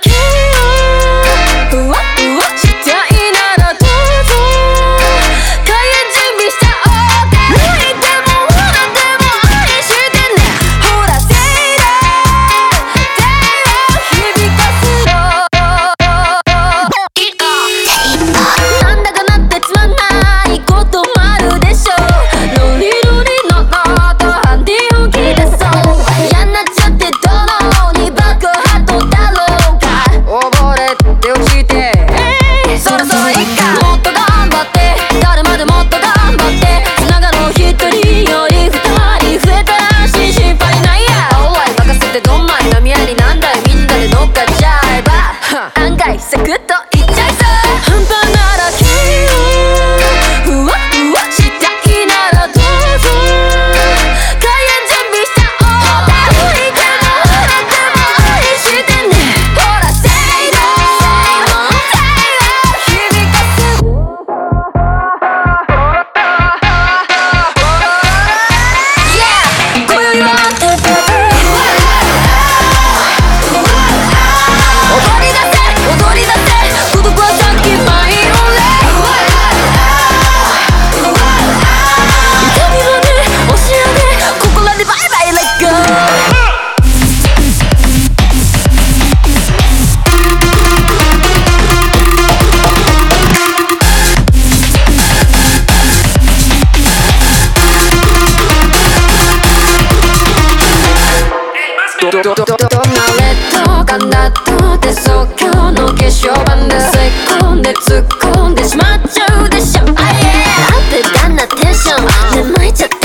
can't どナどどど慣れたかなとで即興の化粧版で突んで突っ込んでしまっちゃうでしょあいえあってンなテンションいちゃった